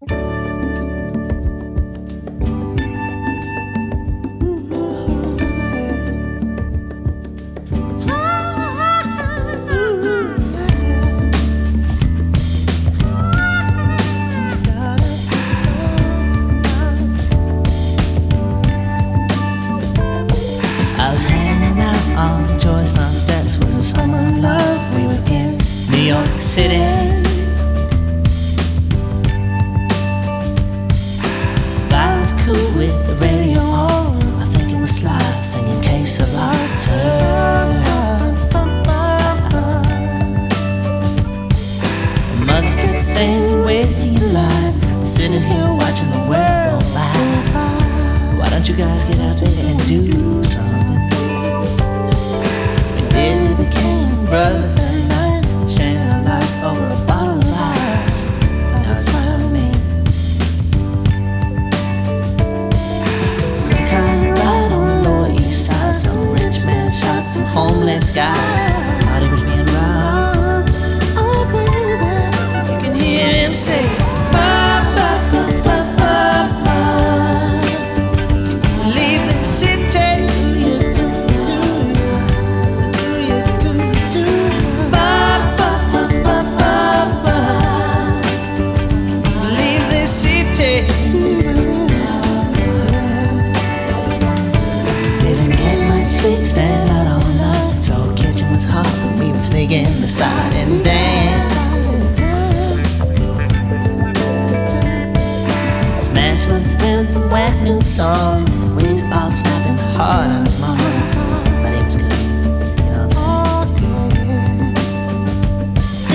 I the radio on. I think it was Sly singing Case of Lost Mother kept saying, wasting your life. Sitting here watching the world go by. Why don't you guys get out there and do homeless guy. Sneak in the side and dance. Smash was feeling some wet new song. We all snapping hard on his mom. But it was good. You know?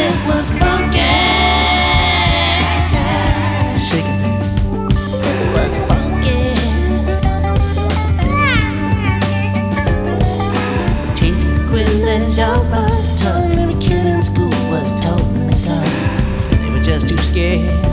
It was funky. Shaking it. It was funky. Teachers just too scared.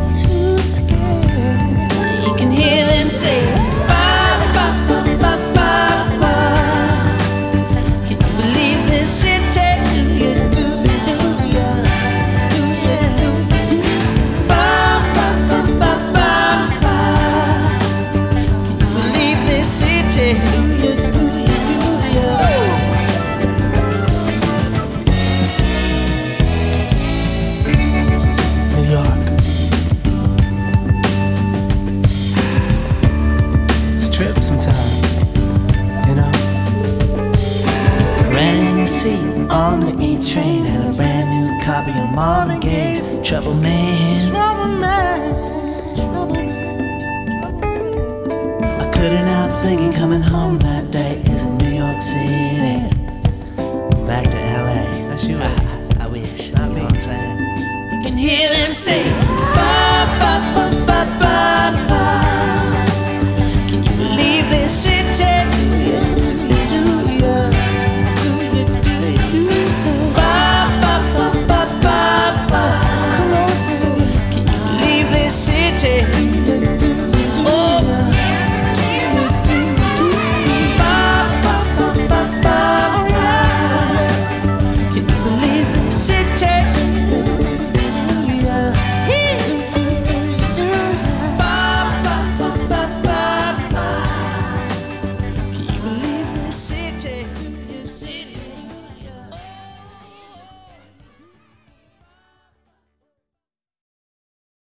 In on the E train, had a brand new copy of Marvin Gaye's Trouble Man. Trouble Man.